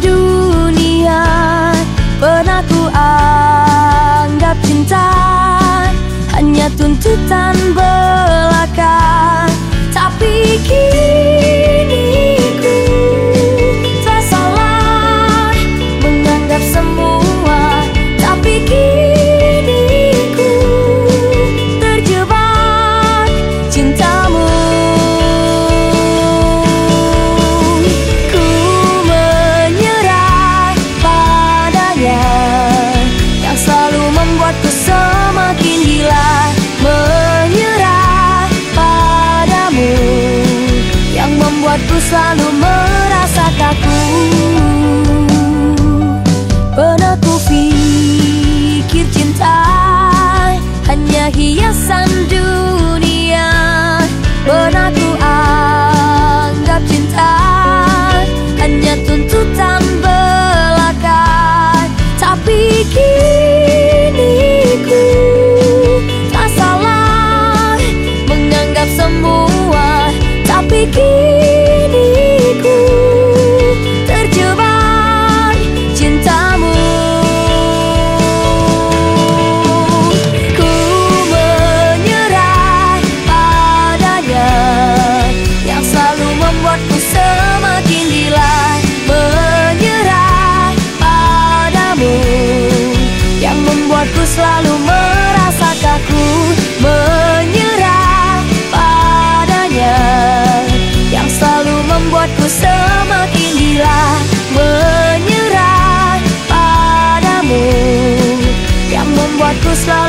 dunia. Pernah ku anggap cinta Hanya tuntutan belaka. Tapi kini membuatku selalu merasa kaku Pernah ku pikir cinta hanya hiasan dunia. Pernah ku anggap cinta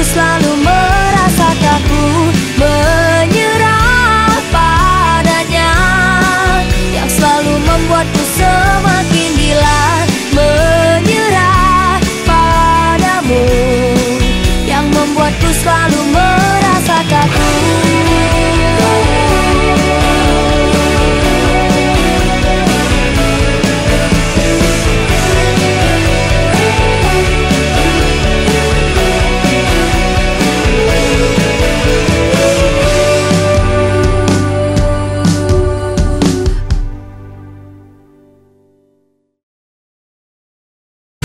selalu merasa kaku